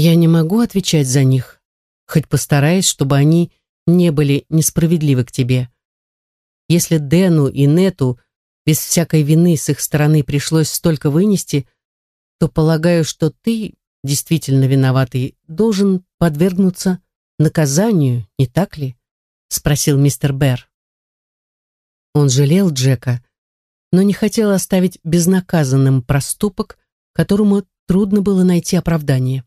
Я не могу отвечать за них, хоть постараюсь, чтобы они не были несправедливы к тебе. Если Дэну и Нету без всякой вины с их стороны пришлось столько вынести, то полагаю, что ты, действительно виноватый, должен подвергнуться наказанию, не так ли? Спросил мистер Берр. Он жалел Джека, но не хотел оставить безнаказанным проступок, которому трудно было найти оправдание.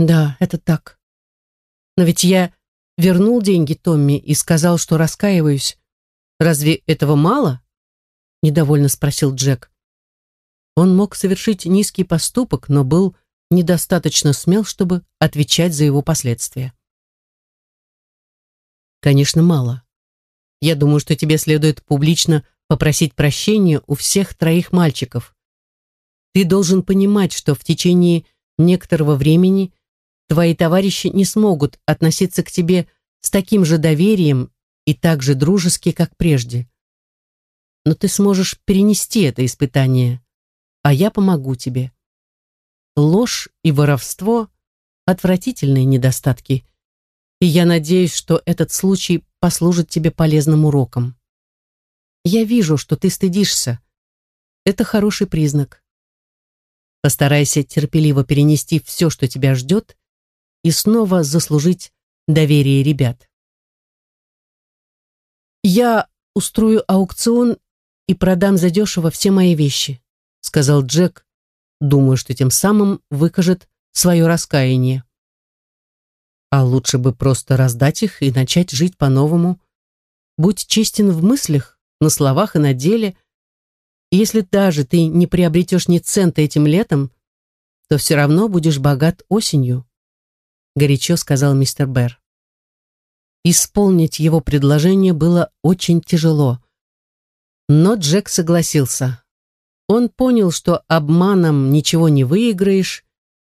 Да, это так. Но ведь я вернул деньги Томми и сказал, что раскаиваюсь. Разве этого мало? Недовольно спросил Джек. Он мог совершить низкий поступок, но был недостаточно смел, чтобы отвечать за его последствия. Конечно, мало. Я думаю, что тебе следует публично попросить прощения у всех троих мальчиков. Ты должен понимать, что в течение некоторого времени твои товарищи не смогут относиться к тебе с таким же доверием и так же дружески, как прежде. Но ты сможешь перенести это испытание, а я помогу тебе. Ложь и воровство – отвратительные недостатки, и я надеюсь, что этот случай послужит тебе полезным уроком. Я вижу, что ты стыдишься. Это хороший признак. Постарайся терпеливо перенести все, что тебя ждет, и снова заслужить доверие ребят. «Я устрою аукцион и продам задешево все мои вещи», сказал Джек, думая, что тем самым выкажет свое раскаяние. А лучше бы просто раздать их и начать жить по-новому. Будь честен в мыслях, на словах и на деле. Если даже ты не приобретешь ни цента этим летом, то все равно будешь богат осенью горячо сказал мистер Берр. Исполнить его предложение было очень тяжело. Но Джек согласился. Он понял, что обманом ничего не выиграешь,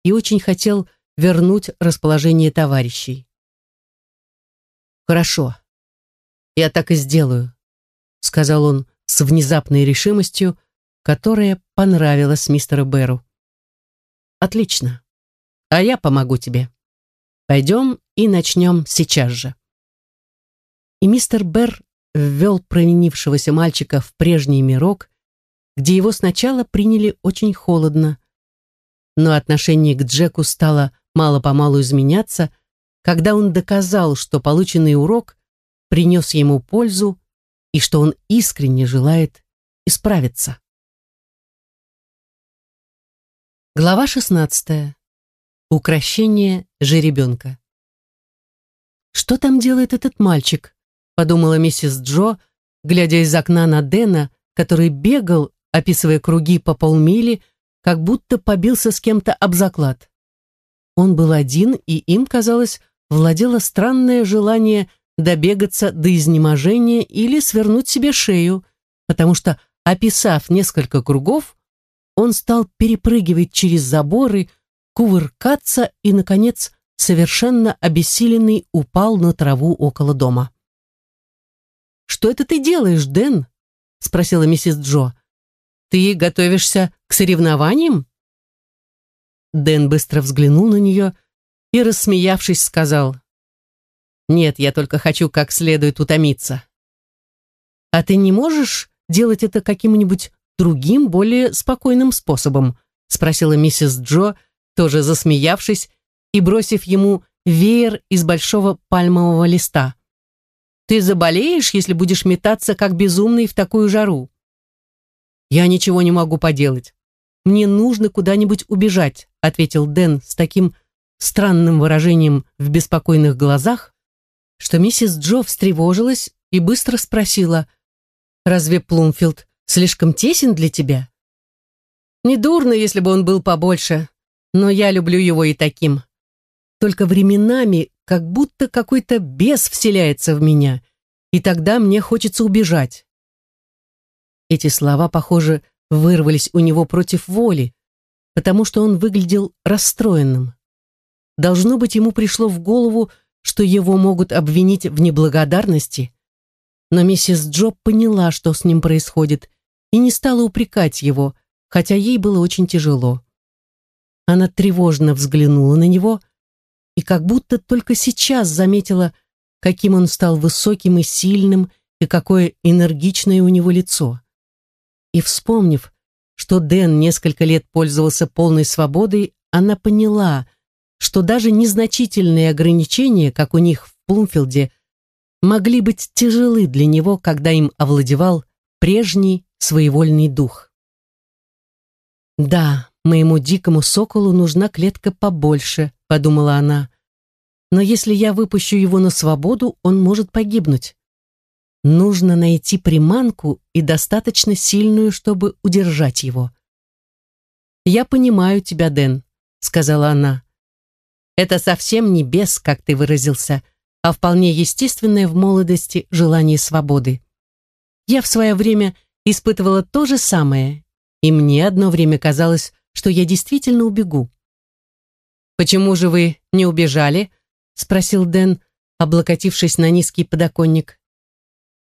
и очень хотел вернуть расположение товарищей. «Хорошо, я так и сделаю», — сказал он с внезапной решимостью, которая понравилась мистеру Беру. «Отлично, а я помогу тебе». Пойдем и начнем сейчас же. И мистер Берр ввел провинившегося мальчика в прежний мирок, где его сначала приняли очень холодно. Но отношение к Джеку стало мало-помалу изменяться, когда он доказал, что полученный урок принес ему пользу и что он искренне желает исправиться. Глава шестнадцатая. Укращение жеребенка. «Что там делает этот мальчик?» — подумала миссис Джо, глядя из окна на Дэна, который бегал, описывая круги по полмили, как будто побился с кем-то об заклад. Он был один, и им, казалось, владело странное желание добегаться до изнеможения или свернуть себе шею, потому что, описав несколько кругов, он стал перепрыгивать через заборы, кувыркаться и, наконец, совершенно обессиленный, упал на траву около дома. «Что это ты делаешь, Дэн?» — спросила миссис Джо. «Ты готовишься к соревнованиям?» Дэн быстро взглянул на нее и, рассмеявшись, сказал, «Нет, я только хочу как следует утомиться». «А ты не можешь делать это каким-нибудь другим, более спокойным способом?» — спросила миссис Джо, — тоже засмеявшись и бросив ему веер из большого пальмового листа. «Ты заболеешь, если будешь метаться, как безумный, в такую жару?» «Я ничего не могу поделать. Мне нужно куда-нибудь убежать», ответил Дэн с таким странным выражением в беспокойных глазах, что миссис Джо встревожилась и быстро спросила, «Разве Плумфилд слишком тесен для тебя?» «Недурно, если бы он был побольше», но я люблю его и таким. Только временами как будто какой-то бес вселяется в меня, и тогда мне хочется убежать. Эти слова, похоже, вырвались у него против воли, потому что он выглядел расстроенным. Должно быть, ему пришло в голову, что его могут обвинить в неблагодарности, но миссис Джоб поняла, что с ним происходит, и не стала упрекать его, хотя ей было очень тяжело. Она тревожно взглянула на него и как будто только сейчас заметила, каким он стал высоким и сильным, и какое энергичное у него лицо. И вспомнив, что Дэн несколько лет пользовался полной свободой, она поняла, что даже незначительные ограничения, как у них в Плумфилде, могли быть тяжелы для него, когда им овладевал прежний своевольный дух. «Да, моему дикому соколу нужна клетка побольше», — подумала она. «Но если я выпущу его на свободу, он может погибнуть. Нужно найти приманку и достаточно сильную, чтобы удержать его». «Я понимаю тебя, Дэн», — сказала она. «Это совсем не бес, как ты выразился, а вполне естественное в молодости желание свободы. Я в свое время испытывала то же самое, и мне одно время казалось, что я действительно убегу. «Почему же вы не убежали?» — спросил Дэн, облокотившись на низкий подоконник.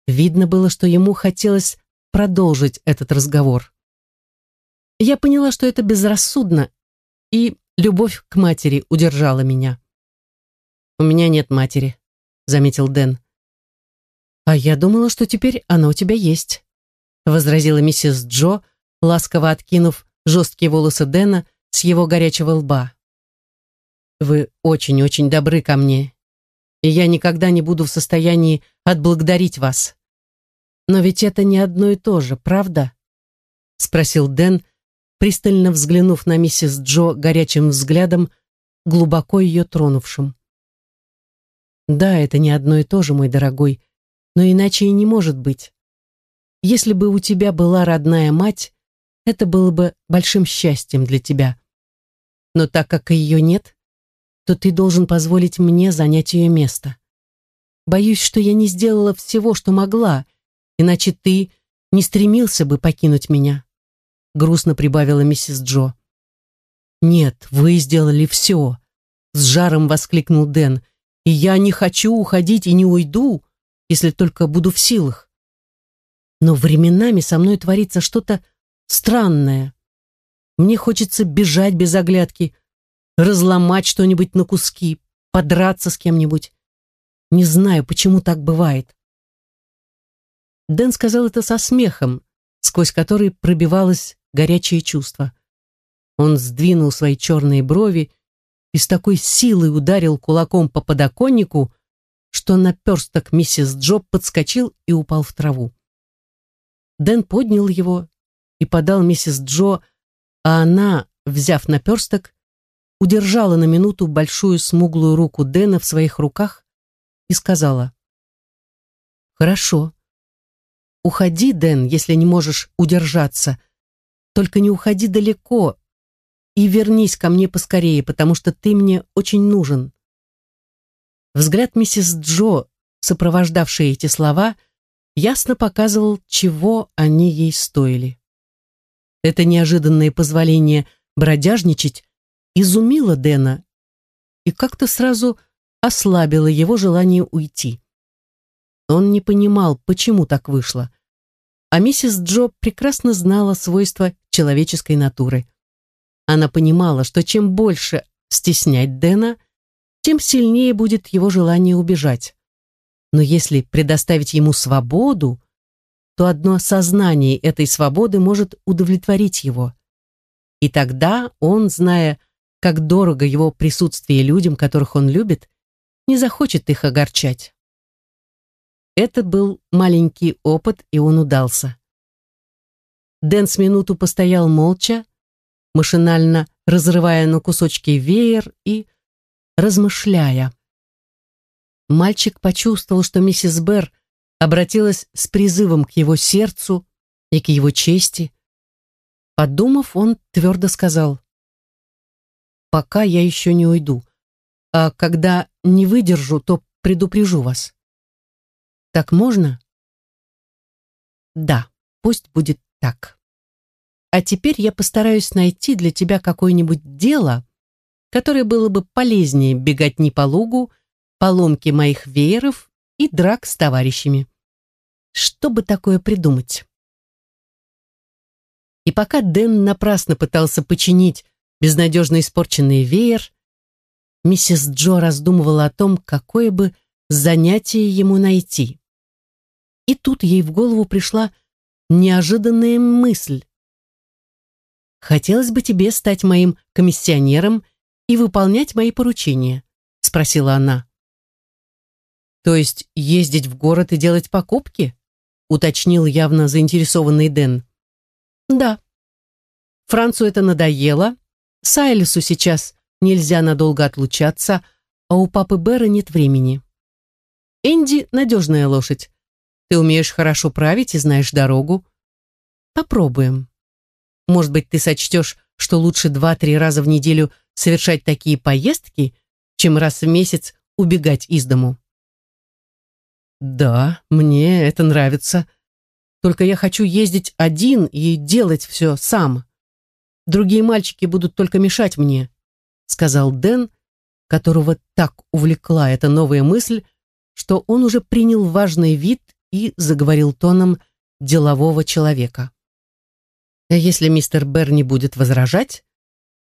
Видно было, что ему хотелось продолжить этот разговор. Я поняла, что это безрассудно, и любовь к матери удержала меня. «У меня нет матери», — заметил Дэн. «А я думала, что теперь она у тебя есть», — возразила миссис Джо, ласково откинув жесткие волосы Дэна с его горячего лба. «Вы очень-очень добры ко мне, и я никогда не буду в состоянии отблагодарить вас. Но ведь это не одно и то же, правда?» — спросил Дэн, пристально взглянув на миссис Джо горячим взглядом, глубоко ее тронувшим. Да, это не одно и то же, мой дорогой, но иначе и не может быть. Если бы у тебя была родная мать, это было бы большим счастьем для тебя. Но так как ее нет, то ты должен позволить мне занять ее место. Боюсь, что я не сделала всего, что могла, иначе ты не стремился бы покинуть меня. Грустно прибавила миссис Джо. Нет, вы сделали все, с жаром воскликнул Дэн. И я не хочу уходить и не уйду, если только буду в силах. Но временами со мной творится что-то странное. Мне хочется бежать без оглядки, разломать что-нибудь на куски, подраться с кем-нибудь. Не знаю, почему так бывает. Дэн сказал это со смехом, сквозь который пробивалось горячее чувство. Он сдвинул свои черные брови и с такой силой ударил кулаком по подоконнику, что наперсток миссис Джоб подскочил и упал в траву. Дэн поднял его и подал миссис Джо, а она, взяв наперсток, удержала на минуту большую смуглую руку Дэна в своих руках и сказала «Хорошо. Уходи, Дэн, если не можешь удержаться. Только не уходи далеко, и вернись ко мне поскорее, потому что ты мне очень нужен». Взгляд миссис Джо, сопровождавший эти слова, ясно показывал, чего они ей стоили. Это неожиданное позволение бродяжничать изумило Дэна и как-то сразу ослабило его желание уйти. Он не понимал, почему так вышло. А миссис Джо прекрасно знала свойства человеческой натуры. Она понимала, что чем больше стеснять Дэна, тем сильнее будет его желание убежать. Но если предоставить ему свободу, то одно сознание этой свободы может удовлетворить его. И тогда он, зная, как дорого его присутствие людям, которых он любит, не захочет их огорчать. Это был маленький опыт, и он удался. Дэн с минуту постоял молча, машинально разрывая на кусочки веер и размышляя. Мальчик почувствовал, что миссис Берр обратилась с призывом к его сердцу и к его чести. Подумав, он твердо сказал, «Пока я еще не уйду, а когда не выдержу, то предупрежу вас. Так можно?» «Да, пусть будет так». А теперь я постараюсь найти для тебя какое-нибудь дело, которое было бы полезнее беготни по лугу, поломки моих вееров и драк с товарищами. Что бы такое придумать? И пока Дэн напрасно пытался починить безнадежно испорченный веер, миссис Джо раздумывала о том, какое бы занятие ему найти. И тут ей в голову пришла неожиданная мысль. «Хотелось бы тебе стать моим комиссионером и выполнять мои поручения?» — спросила она. «То есть ездить в город и делать покупки?» — уточнил явно заинтересованный Дэн. «Да. Францу это надоело. Сайлису сейчас нельзя надолго отлучаться, а у папы Бера нет времени. Энди — надежная лошадь. Ты умеешь хорошо править и знаешь дорогу. Попробуем. Может быть, ты сочтешь, что лучше два-три раза в неделю совершать такие поездки, чем раз в месяц убегать из дому. Да, мне это нравится. Только я хочу ездить один и делать все сам. Другие мальчики будут только мешать мне, сказал Дэн, которого так увлекла эта новая мысль, что он уже принял важный вид и заговорил тоном делового человека. Если мистер Берр не будет возражать,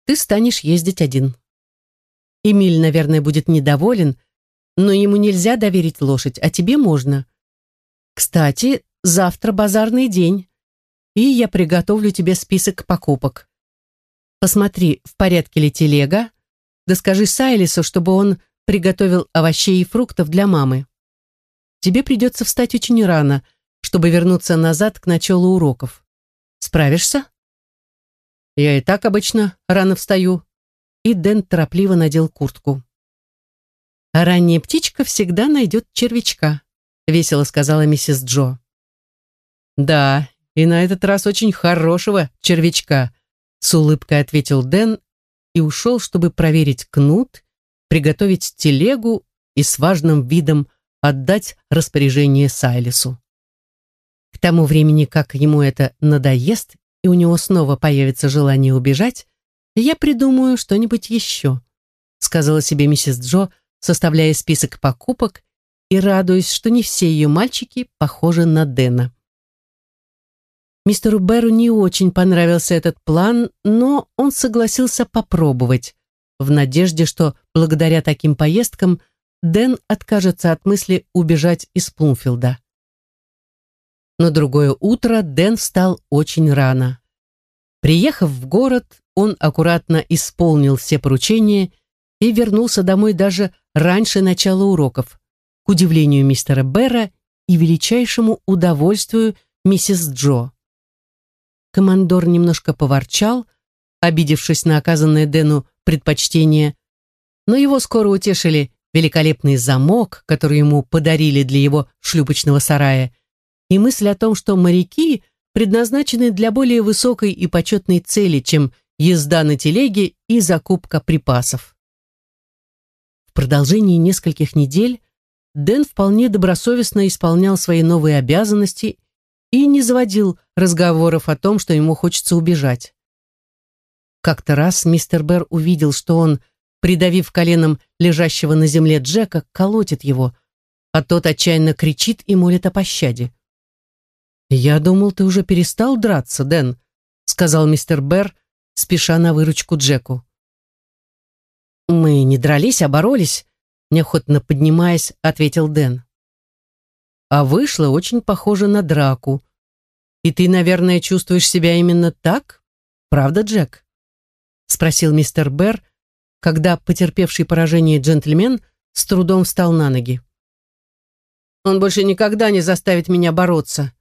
ты станешь ездить один. Эмиль, наверное, будет недоволен, но ему нельзя доверить лошадь, а тебе можно. Кстати, завтра базарный день, и я приготовлю тебе список покупок. Посмотри, в порядке ли телега, да скажи Сайлису, чтобы он приготовил овощей и фруктов для мамы. Тебе придется встать очень рано, чтобы вернуться назад к началу уроков. Справишься? Я и так обычно рано встаю. И Дэн торопливо надел куртку. А ранняя птичка всегда найдет червячка, весело сказала миссис Джо. Да, и на этот раз очень хорошего червячка, с улыбкой ответил Дэн и ушел, чтобы проверить кнут, приготовить телегу и с важным видом отдать распоряжение Сайлису. К тому времени, как ему это надоест, и у него снова появится желание убежать, я придумаю что-нибудь еще», сказала себе миссис Джо, составляя список покупок и радуясь, что не все ее мальчики похожи на Дэна. Мистеру Беру не очень понравился этот план, но он согласился попробовать, в надежде, что благодаря таким поездкам Дэн откажется от мысли убежать из Плумфилда. На другое утро Дэн встал очень рано. Приехав в город, он аккуратно исполнил все поручения и вернулся домой даже раньше начала уроков, к удивлению мистера Берра и величайшему удовольствию миссис Джо. Командор немножко поворчал, обидевшись на оказанное Дэну предпочтение, но его скоро утешили великолепный замок, который ему подарили для его шлюпочного сарая, и мысль о том, что моряки предназначены для более высокой и почетной цели, чем езда на телеге и закупка припасов. Продолжении нескольких недель Дэн вполне добросовестно исполнял свои новые обязанности и не заводил разговоров о том, что ему хочется убежать. Как-то раз мистер Берр увидел, что он, придавив коленом лежащего на земле Джека, колотит его, а тот отчаянно кричит и молит о пощаде. «Я думал, ты уже перестал драться, Дэн», сказал мистер Берр, спеша на выручку Джеку. «Мы не дрались, а боролись», неохотно поднимаясь, ответил Дэн. «А вышло очень похоже на драку. И ты, наверное, чувствуешь себя именно так? Правда, Джек?» спросил мистер Берр, когда потерпевший поражение джентльмен с трудом встал на ноги. «Он больше никогда не заставит меня бороться»,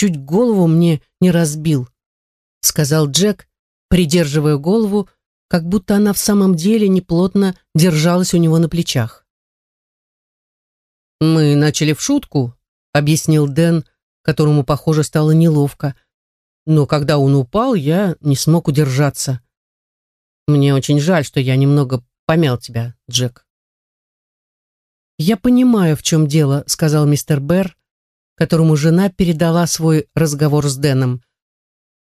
чуть голову мне не разбил», — сказал Джек, придерживая голову, как будто она в самом деле неплотно держалась у него на плечах. «Мы начали в шутку», — объяснил Дэн, которому, похоже, стало неловко. «Но когда он упал, я не смог удержаться. Мне очень жаль, что я немного помял тебя, Джек». «Я понимаю, в чем дело», — сказал мистер Берр, которому жена передала свой разговор с Дэном.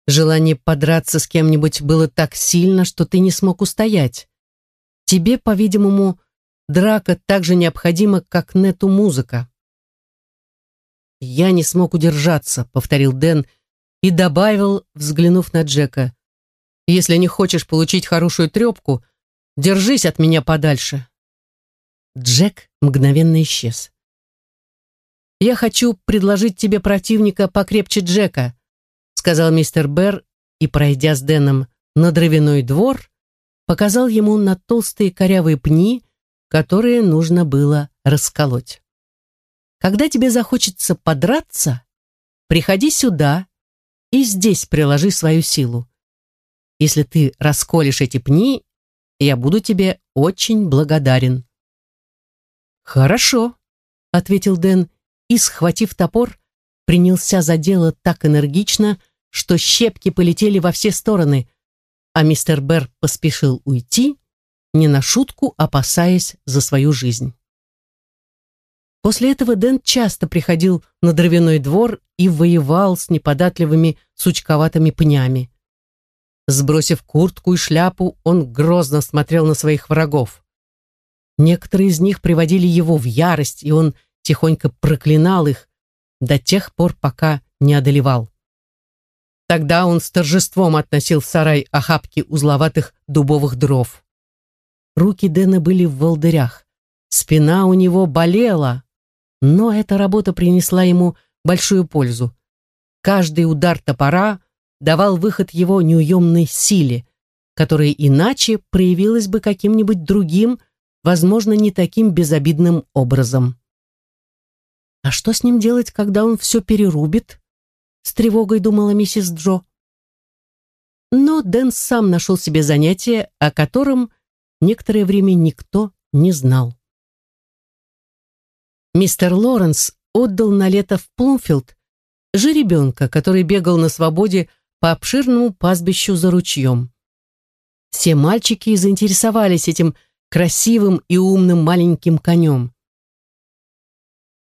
Желание подраться с кем-нибудь было так сильно, что ты не смог устоять. Тебе, по-видимому, драка так же необходима, как Нету музыка. «Я не смог удержаться», — повторил Дэн и добавил, взглянув на Джека. Если не хочешь получить хорошую трепку, держись от меня подальше. Джек мгновенно исчез. «Я хочу предложить тебе противника покрепче Джека», сказал мистер Берр и, пройдя с Дэном на дровяной двор, показал ему на толстые корявые пни, которые нужно было расколоть. Когда тебе захочется подраться, приходи сюда и здесь приложи свою силу. Если ты расколешь эти пни, я буду тебе очень благодарен. Хорошо, ответил Дэн и, схватив топор, принялся за дело так энергично, что щепки полетели во все стороны, а мистер Берр поспешил уйти, не на шутку опасаясь за свою жизнь. После этого Дэн часто приходил на дровяной двор и воевал с неподатливыми сучковатыми пнями. Сбросив куртку и шляпу, он грозно смотрел на своих врагов. Некоторые из них приводили его в ярость, и он тихонько проклинал их до тех пор, пока не одолевал. Тогда он с торжеством относил в сарай охапки узловатых дубовых дров. Руки Дэна были в волдырях. Спина у него болела, но эта работа принесла ему большую пользу. Каждый удар топора давал выход его неуемной силе, которая иначе проявилась бы каким-нибудь другим, возможно, не таким безобидным образом. А что с ним делать, когда он все перерубит? С тревогой думала миссис Джо. Но Дэн сам нашел себе занятие, о котором некоторое время никто не знал. Мистер Лоренс отдал на лето в Плумфилд жеребенка, который бегал на свободе по обширному пастбищу за ручьем. Все мальчики заинтересовались этим красивым и умным маленьким конем.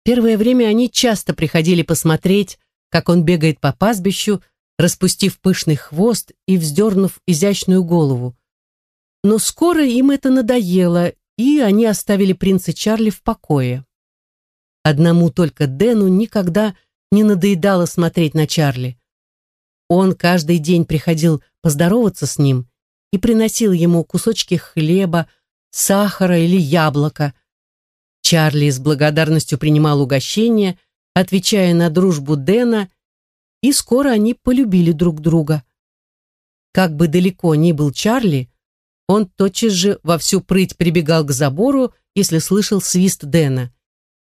Первое время они часто приходили посмотреть, как он бегает по пастбищу, распустив пышный хвост и вздернув изящную голову. Но скоро им это надоело, и они оставили принца Чарли в покое. Одному только Дэну никогда не надоедало смотреть на Чарли. Он каждый день приходил поздороваться с ним и приносил ему кусочки хлеба, сахара или яблока. Чарли с благодарностью принимал угощение отвечая на дружбу Дэна, и скоро они полюбили друг друга. Как бы далеко ни был Чарли, он тотчас же во всю прыть прибегал к забору, если слышал свист Дэна.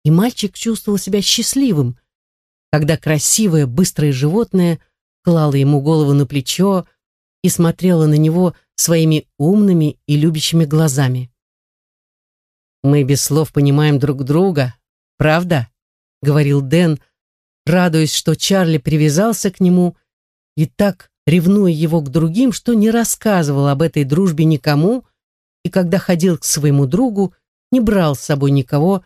И мальчик чувствовал себя счастливым, когда красивое, быстрое животное клало ему голову на плечо и смотрело на него своими умными и любящими глазами. «Мы без слов понимаем друг друга, правда?» — говорил Дэн, радуясь, что Чарли привязался к нему и так ревнуя его к другим, что не рассказывал об этой дружбе никому и когда ходил к своему другу, не брал с собой никого,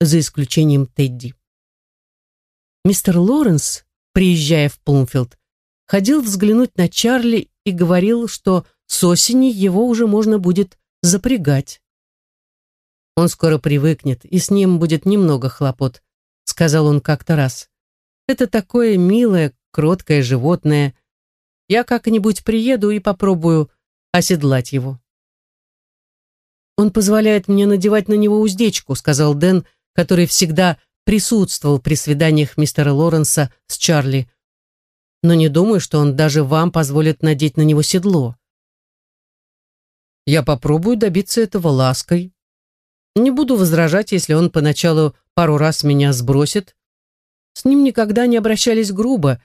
за исключением Тедди. Мистер Лоренс, приезжая в Плумфилд, ходил взглянуть на Чарли и говорил, что с осени его уже можно будет запрягать. Он скоро привыкнет, и с ним будет немного хлопот, сказал он как-то раз. «Это такое милое, кроткое животное. Я как-нибудь приеду и попробую оседлать его». «Он позволяет мне надевать на него уздечку», сказал Дэн, который всегда присутствовал при свиданиях мистера Лоренса с Чарли. «Но не думаю, что он даже вам позволит надеть на него седло». «Я попробую добиться этого лаской», не буду возражать, если он поначалу пару раз меня сбросит. С ним никогда не обращались грубо,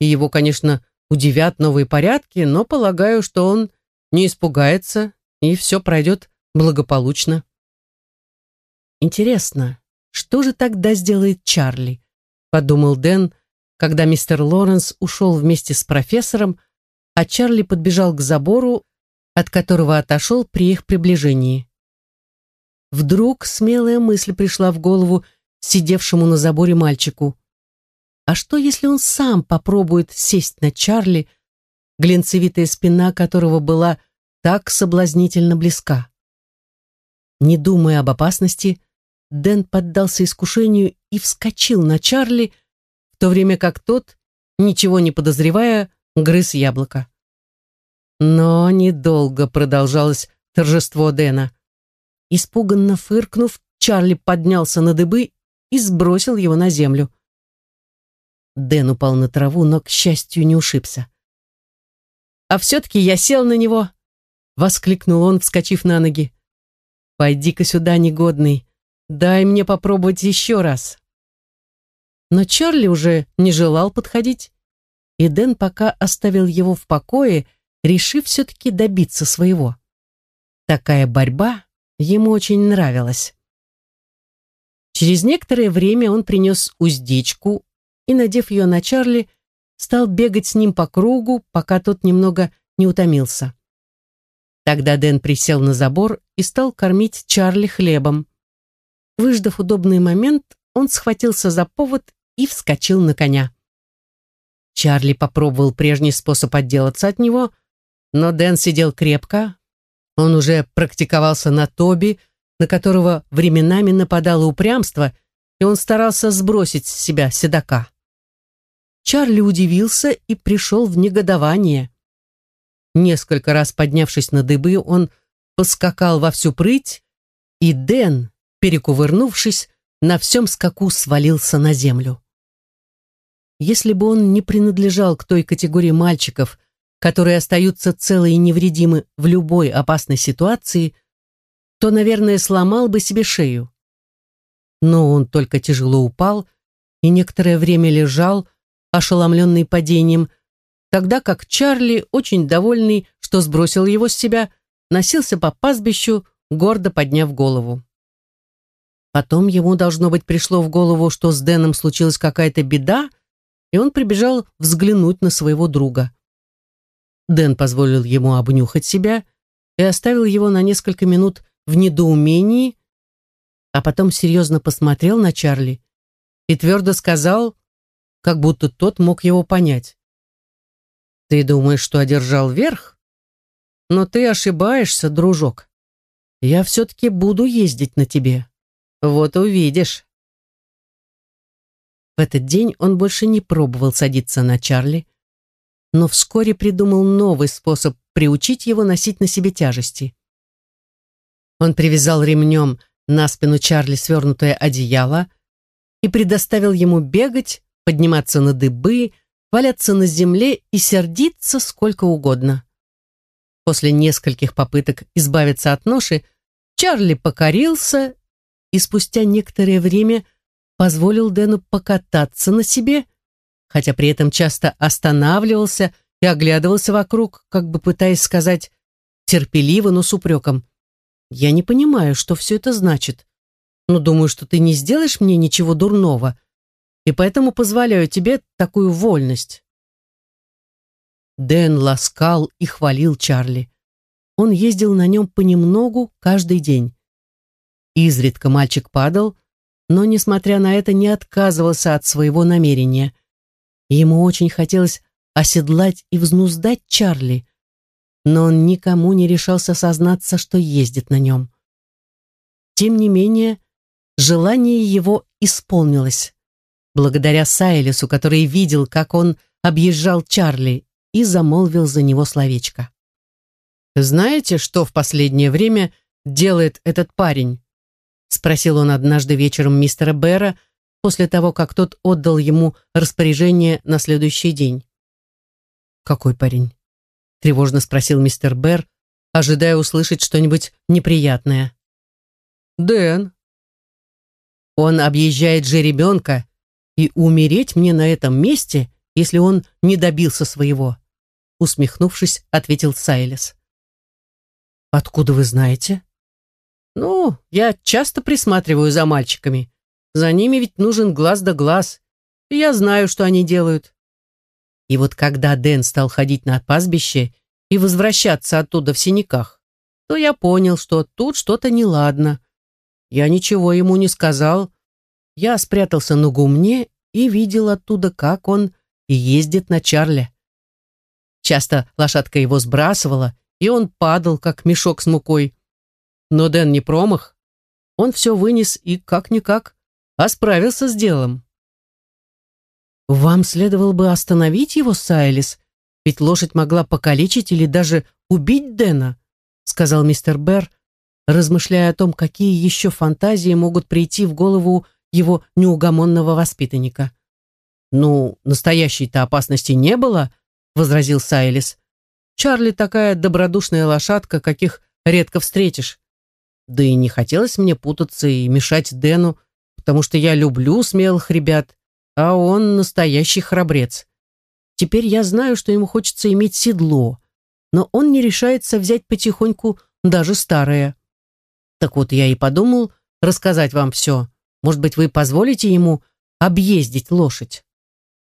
и его, конечно, удивят новые порядки, но полагаю, что он не испугается, и все пройдет благополучно. Интересно, что же тогда сделает Чарли? Подумал Дэн, когда мистер Лоренс ушел вместе с профессором, а Чарли подбежал к забору, от которого отошел при их приближении. Вдруг смелая мысль пришла в голову сидевшему на заборе мальчику. А что, если он сам попробует сесть на Чарли, глинцевитая спина которого была так соблазнительно близка? Не думая об опасности, Дэн поддался искушению и вскочил на Чарли, в то время как тот, ничего не подозревая, грыз яблоко. Но недолго продолжалось торжество Дэна. Испуганно фыркнув, Чарли поднялся на дыбы и сбросил его на землю. Дэн упал на траву, но, к счастью, не ушибся. «А все-таки я сел на него!» — воскликнул он, вскочив на ноги. «Пойди-ка сюда, негодный, дай мне попробовать еще раз». Но Чарли уже не желал подходить, и Дэн пока оставил его в покое, решив все-таки добиться своего. Такая борьба ему очень нравилась. Через некоторое время он принес уздечку и, надев ее на Чарли, стал бегать с ним по кругу, пока тот немного не утомился. Тогда Дэн присел на забор и стал кормить Чарли хлебом. Выждав удобный момент, он схватился за повод и вскочил на коня. Чарли попробовал прежний способ отделаться от него, но Дэн сидел крепко. Он уже практиковался на Тоби, на которого временами нападало упрямство, и он старался сбросить с себя седока. Чарли удивился и пришел в негодование. Несколько раз поднявшись на дыбы, он поскакал во всю прыть, и Дэн, перекувырнувшись, на всем скаку свалился на землю. Если бы он не принадлежал к той категории мальчиков, которые остаются целы и невредимы в любой опасной ситуации, то, наверное, сломал бы себе шею. Но он только тяжело упал и некоторое время лежал, ошеломленный падением, тогда как Чарли, очень довольный, что сбросил его с себя, носился по пастбищу, гордо подняв голову. Потом ему, должно быть, пришло в голову, что с Дэном случилась какая-то беда, и он прибежал взглянуть на своего друга. Дэн позволил ему обнюхать себя и оставил его на несколько минут в недоумении, а потом серьезно посмотрел на Чарли и твердо сказал, как будто тот мог его понять. «Ты думаешь, что одержал верх? Но ты ошибаешься, дружок. Я все-таки буду ездить на тебе. Вот увидишь». В этот день он больше не пробовал садиться на Чарли, но вскоре придумал новый способ приучить его носить на себе тяжести. Он привязал ремнем на спину Чарли свернутое одеяло и предоставил ему бегать, подниматься на дыбы, валяться на земле и сердиться сколько угодно. После нескольких попыток избавиться от ноши, Чарли покорился и спустя некоторое время позволил Дэну покататься на себе, хотя при этом часто останавливался и оглядывался вокруг, как бы пытаясь сказать терпеливо, но с упреком. Я не понимаю, что все это значит, но думаю, что ты не сделаешь мне ничего дурного, и поэтому позволяю тебе такую вольность. Дэн ласкал и хвалил Чарли. Он ездил на нем понемногу каждый день. Изредка мальчик падал, но, несмотря на это, не отказывался от своего намерения. Ему очень хотелось оседлать и взнуздать Чарли, но он никому не решался сознаться, что ездит на нем. Тем не менее, желание его исполнилось, благодаря Сайлису, который видел, как он объезжал Чарли и замолвил за него словечко. «Знаете, что в последнее время делает этот парень?» спросил он однажды вечером мистера Бэра после того, как тот отдал ему распоряжение на следующий день. «Какой парень?» Тревожно спросил мистер Бэр, ожидая услышать что-нибудь неприятное. «Дэн». «Он объезжает же ребенка, и умереть мне на этом месте, если он не добился своего», усмехнувшись, ответил Сайлес. «Откуда вы знаете?» «Ну, я часто присматриваю за мальчиками. За ними ведь нужен глаз да глаз, и я знаю, что они делают. И вот когда Дэн стал ходить на пастбище и возвращаться оттуда в синяках, то я понял, что тут что-то неладно. Я ничего ему не сказал. Я спрятался на гумне и видел оттуда, как он ездит на Чарли. Часто лошадка его сбрасывала, и он падал, как мешок с мукой. Но Дэн не промах. Он все вынес и, как-никак, а справился с делом. «Вам следовало бы остановить его, Сайлис», ведь лошадь могла покалечить или даже убить Дэна, сказал мистер Берр, размышляя о том, какие еще фантазии могут прийти в голову его неугомонного воспитанника. «Ну, настоящей-то опасности не было», — возразил Сайлис. «Чарли такая добродушная лошадка, каких редко встретишь. Да и не хотелось мне путаться и мешать Дэну, потому что я люблю смелых ребят, а он настоящий храбрец. Теперь я знаю, что ему хочется иметь седло, но он не решается взять потихоньку даже старое. Так вот, я и подумал рассказать вам все. Может быть, вы позволите ему объездить лошадь?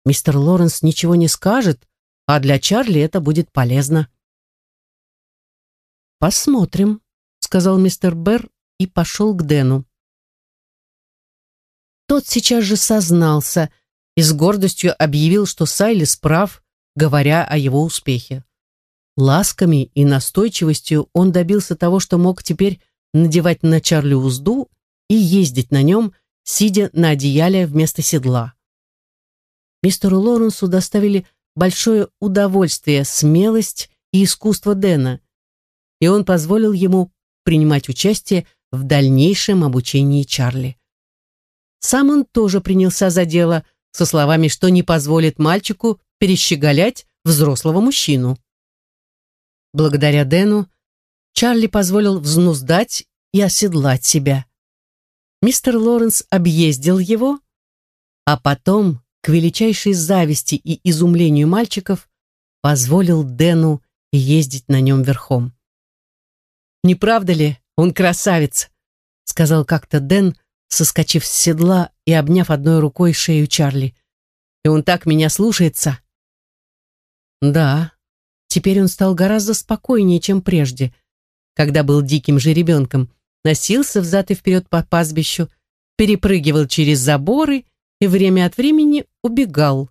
Мистер Лоренс ничего не скажет, а для Чарли это будет полезно. «Посмотрим», — сказал мистер Берр и пошел к Дэну. Тот сейчас же сознался и с гордостью объявил, что Сайлис прав, говоря о его успехе. Ласками и настойчивостью он добился того, что мог теперь надевать на Чарли узду и ездить на нем, сидя на одеяле вместо седла. Мистеру Лоренсу доставили большое удовольствие, смелость и искусство Дэна, и он позволил ему принимать участие в дальнейшем обучении Чарли. Сам он тоже принялся за дело – со словами, что не позволит мальчику перещеголять взрослого мужчину. Благодаря Дэну Чарли позволил взнуздать и оседлать себя. Мистер Лоренс объездил его, а потом, к величайшей зависти и изумлению мальчиков, позволил Дэну ездить на нем верхом. «Не правда ли, он красавец?» сказал как-то Дэн, соскочив с седла и обняв одной рукой шею Чарли. «И он так меня слушается!» Да, теперь он стал гораздо спокойнее, чем прежде, когда был диким жеребенком, носился взад и вперед по пастбищу, перепрыгивал через заборы и время от времени убегал.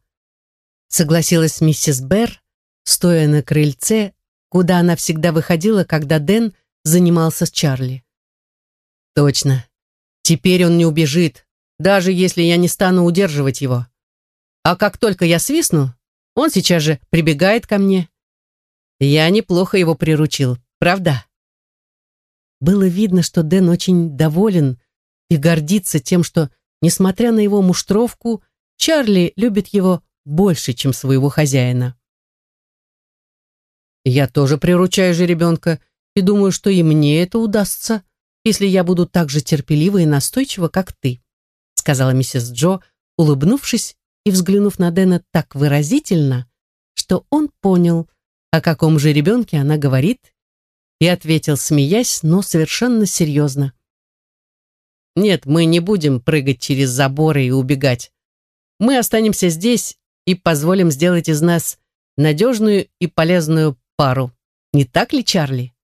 Согласилась миссис Берр, стоя на крыльце, куда она всегда выходила, когда Дэн занимался с Чарли. Точно, Теперь он не убежит, даже если я не стану удерживать его. А как только я свистну, он сейчас же прибегает ко мне. Я неплохо его приручил, правда? Было видно, что Дэн очень доволен и гордится тем, что, несмотря на его муштровку, Чарли любит его больше, чем своего хозяина. Я тоже приручаю же ребенка и думаю, что и мне это удастся, если я буду так же терпелива и настойчива, как ты», сказала миссис Джо, улыбнувшись и взглянув на Дэна так выразительно, что он понял, о каком же ребенке она говорит, и ответил, смеясь, но совершенно серьезно. «Нет, мы не будем прыгать через заборы и убегать. Мы останемся здесь и позволим сделать из нас надежную и полезную пару. Не так ли, Чарли?»